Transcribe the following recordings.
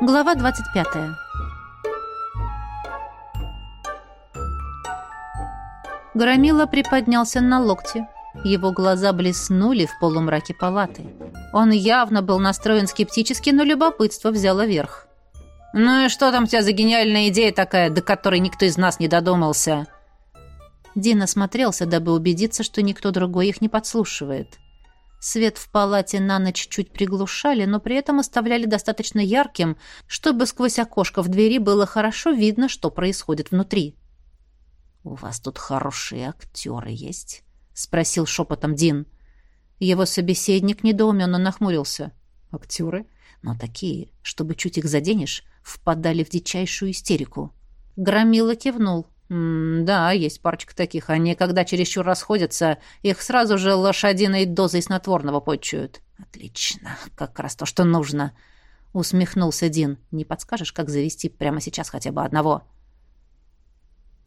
Глава 25. Громила приподнялся на локте. Его глаза блеснули в полумраке палаты. Он явно был настроен скептически, но любопытство взяло верх. «Ну и что там у тебя за гениальная идея такая, до которой никто из нас не додумался?» Дин осмотрелся, дабы убедиться, что никто другой их не подслушивает. Свет в палате на ночь чуть приглушали, но при этом оставляли достаточно ярким, чтобы сквозь окошко в двери было хорошо видно, что происходит внутри. «У вас тут хорошие актеры есть?» — спросил шепотом Дин. Его собеседник недоуменно нахмурился. «Актеры? Но такие, чтобы чуть их заденешь, впадали в дичайшую истерику». Громила кивнул. «Да, есть парочка таких. Они, когда чересчур расходятся, их сразу же лошадиной дозой снотворного подчуют». «Отлично. Как раз то, что нужно», — усмехнулся Дин. «Не подскажешь, как завести прямо сейчас хотя бы одного?»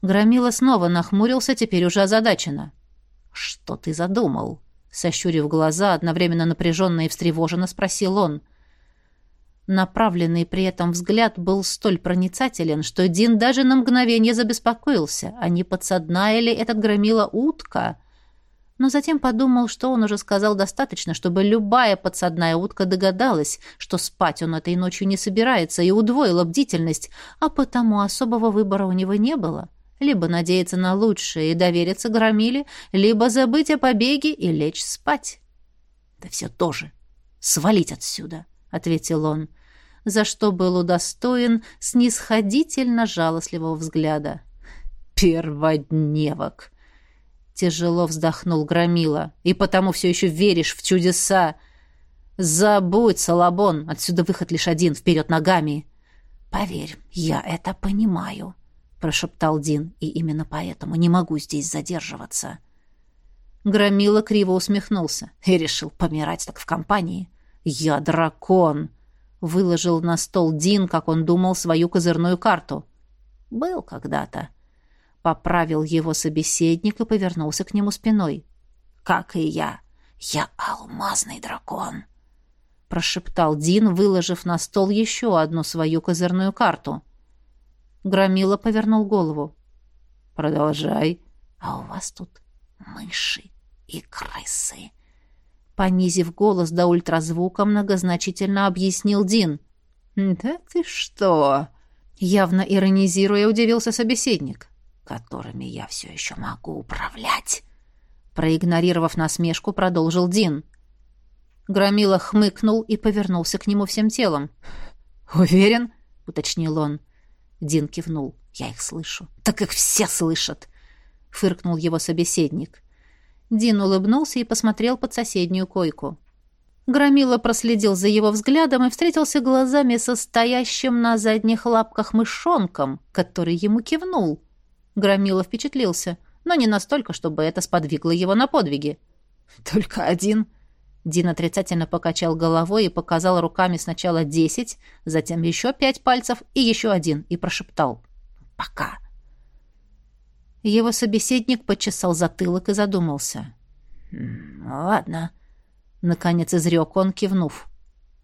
Громила снова нахмурился, теперь уже озадаченно. «Что ты задумал?» Сощурив глаза, одновременно напряженно и встревоженно спросил он — Направленный при этом взгляд был столь проницателен, что Дин даже на мгновение забеспокоился, а не подсадная ли этот громила утка. Но затем подумал, что он уже сказал достаточно, чтобы любая подсадная утка догадалась, что спать он этой ночью не собирается, и удвоила бдительность, а потому особого выбора у него не было. Либо надеяться на лучшее и довериться громиле, либо забыть о побеге и лечь спать. «Да все тоже. Свалить отсюда!» — ответил он за что был удостоен снисходительно жалостливого взгляда. «Перводневок!» Тяжело вздохнул Громила. «И потому все еще веришь в чудеса!» «Забудь, Салабон! Отсюда выход лишь один, вперед ногами!» «Поверь, я это понимаю», — прошептал Дин, «и именно поэтому не могу здесь задерживаться». Громила криво усмехнулся и решил помирать так в компании. «Я дракон!» Выложил на стол Дин, как он думал, свою козырную карту. «Был когда-то». Поправил его собеседник и повернулся к нему спиной. «Как и я. Я алмазный дракон», — прошептал Дин, выложив на стол еще одну свою козырную карту. Громила повернул голову. «Продолжай». «А у вас тут мыши и крысы», Понизив голос до ультразвука, многозначительно объяснил Дин. «Да ты что?» Явно иронизируя, удивился собеседник. «Которыми я все еще могу управлять». Проигнорировав насмешку, продолжил Дин. Громила хмыкнул и повернулся к нему всем телом. «Уверен?» — уточнил он. Дин кивнул. «Я их слышу». «Так их все слышат!» — фыркнул его собеседник. Дин улыбнулся и посмотрел под соседнюю койку. Громила проследил за его взглядом и встретился глазами со стоящим на задних лапках мышонком, который ему кивнул. Громила впечатлился, но не настолько, чтобы это сподвигло его на подвиги. «Только один?» Дин отрицательно покачал головой и показал руками сначала десять, затем еще пять пальцев и еще один, и прошептал «Пока». Его собеседник почесал затылок и задумался. «Ладно», — наконец изрек он, кивнув.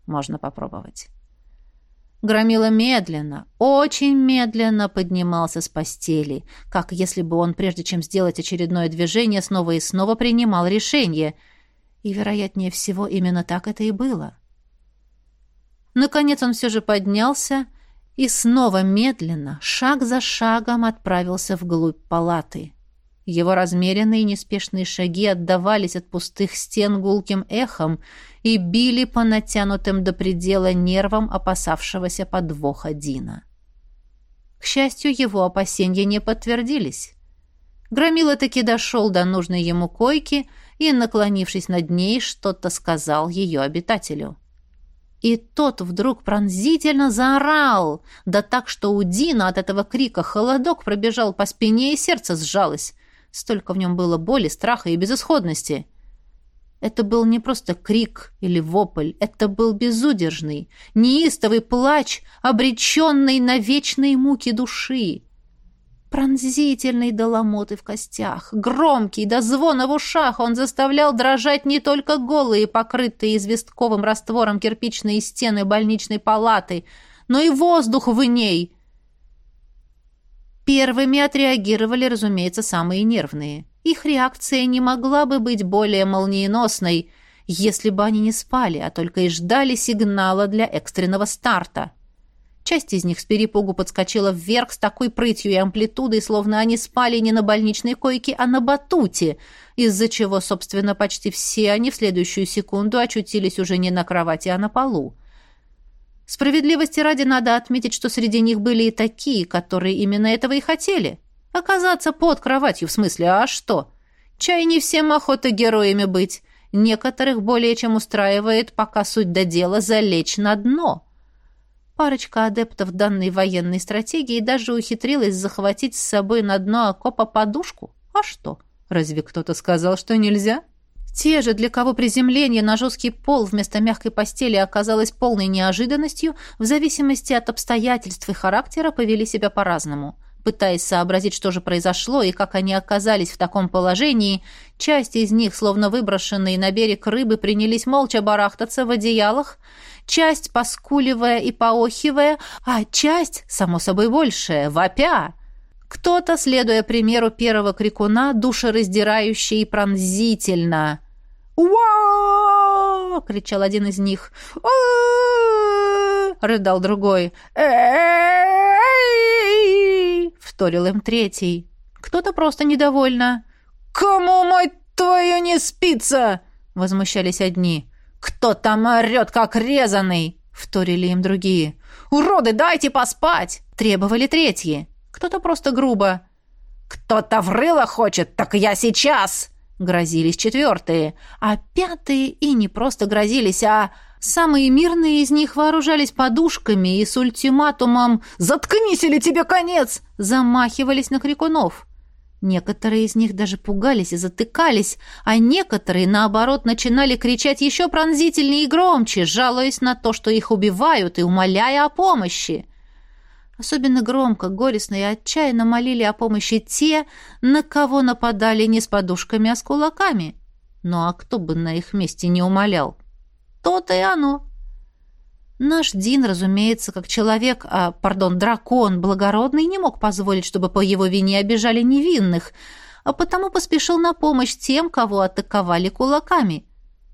«Можно попробовать». Громила медленно, очень медленно поднимался с постели, как если бы он, прежде чем сделать очередное движение, снова и снова принимал решение. И, вероятнее всего, именно так это и было. Наконец он все же поднялся и снова медленно, шаг за шагом отправился вглубь палаты. Его размеренные неспешные шаги отдавались от пустых стен гулким эхом и били по натянутым до предела нервам опасавшегося подвоха Дина. К счастью, его опасения не подтвердились. Громила таки дошел до нужной ему койки и, наклонившись над ней, что-то сказал ее обитателю. И тот вдруг пронзительно заорал, да так, что у Дина от этого крика холодок пробежал по спине и сердце сжалось. Столько в нем было боли, страха и безысходности. Это был не просто крик или вопль, это был безудержный, неистовый плач, обреченный на вечные муки души. Пронзительный до ломоты в костях, громкий до звона в ушах, он заставлял дрожать не только голые, покрытые известковым раствором кирпичные стены больничной палаты, но и воздух в ней. Первыми отреагировали, разумеется, самые нервные. Их реакция не могла бы быть более молниеносной, если бы они не спали, а только и ждали сигнала для экстренного старта. Часть из них с перепугу подскочила вверх с такой прытью и амплитудой, словно они спали не на больничной койке, а на батуте, из-за чего, собственно, почти все они в следующую секунду очутились уже не на кровати, а на полу. Справедливости ради надо отметить, что среди них были и такие, которые именно этого и хотели. Оказаться под кроватью, в смысле, а что? Чай не всем охота героями быть. Некоторых более чем устраивает, пока суть до дела, залечь на дно. Парочка адептов данной военной стратегии даже ухитрилась захватить с собой на дно окопа подушку. А что? Разве кто-то сказал, что нельзя? Те же, для кого приземление на жесткий пол вместо мягкой постели оказалось полной неожиданностью, в зависимости от обстоятельств и характера повели себя по-разному. Пытаясь сообразить, что же произошло и как они оказались в таком положении, часть из них, словно выброшенные на берег рыбы, принялись молча барахтаться в одеялах, часть поскуливая и поохивая, а часть, само собой большая, вопя. Кто-то, следуя примеру первого крикуна, душераздирающе и пронзительно. «Уа!» — кричал один из них. рыдал другой. «Эй!» — вторил им третий. Кто-то просто недовольно. «Кому, мать твою, не спится?» — возмущались одни. «Кто там орет, как резанный?» — вторили им другие. «Уроды, дайте поспать!» — требовали третьи. Кто-то просто грубо. «Кто-то в рыло хочет, так я сейчас!» — грозились четвертые. А пятые и не просто грозились, а... Самые мирные из них вооружались подушками и с ультиматумом «Заткнись или тебе конец!» замахивались на крикунов. Некоторые из них даже пугались и затыкались, а некоторые, наоборот, начинали кричать еще пронзительнее и громче, жалуясь на то, что их убивают и умоляя о помощи. Особенно громко, горестно и отчаянно молили о помощи те, на кого нападали не с подушками, а с кулаками. Ну а кто бы на их месте не умолял? То-то и оно. Наш Дин, разумеется, как человек, а, пардон, дракон благородный, не мог позволить, чтобы по его вине обижали невинных, а потому поспешил на помощь тем, кого атаковали кулаками.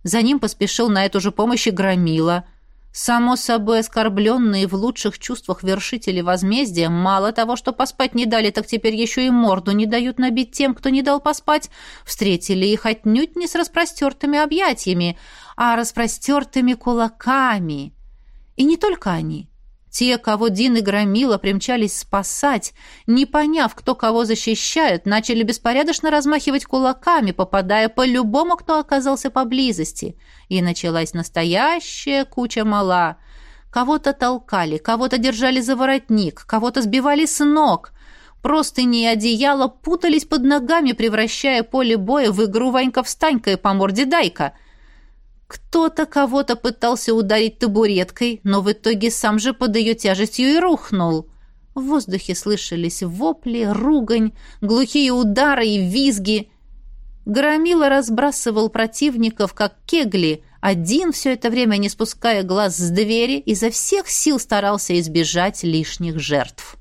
За ним поспешил на эту же помощь и Громила. Само собой, оскорбленные в лучших чувствах вершители возмездия, мало того, что поспать не дали, так теперь еще и морду не дают набить тем, кто не дал поспать, встретили их отнюдь не с распростертыми объятиями, а распростертыми кулаками. И не только они. Те, кого Дин и Громила примчались спасать, не поняв, кто кого защищает, начали беспорядочно размахивать кулаками, попадая по любому, кто оказался поблизости. И началась настоящая куча мала. Кого-то толкали, кого-то держали за воротник, кого-то сбивали с ног. Простыни и одеяло путались под ногами, превращая поле боя в игру «Ванька-встанька» и «По морде дай-ка». Кто-то кого-то пытался ударить табуреткой, но в итоге сам же под ее тяжестью и рухнул. В воздухе слышались вопли, ругань, глухие удары и визги. Громила разбрасывал противников, как кегли. Один, все это время не спуская глаз с двери, изо всех сил старался избежать лишних жертв.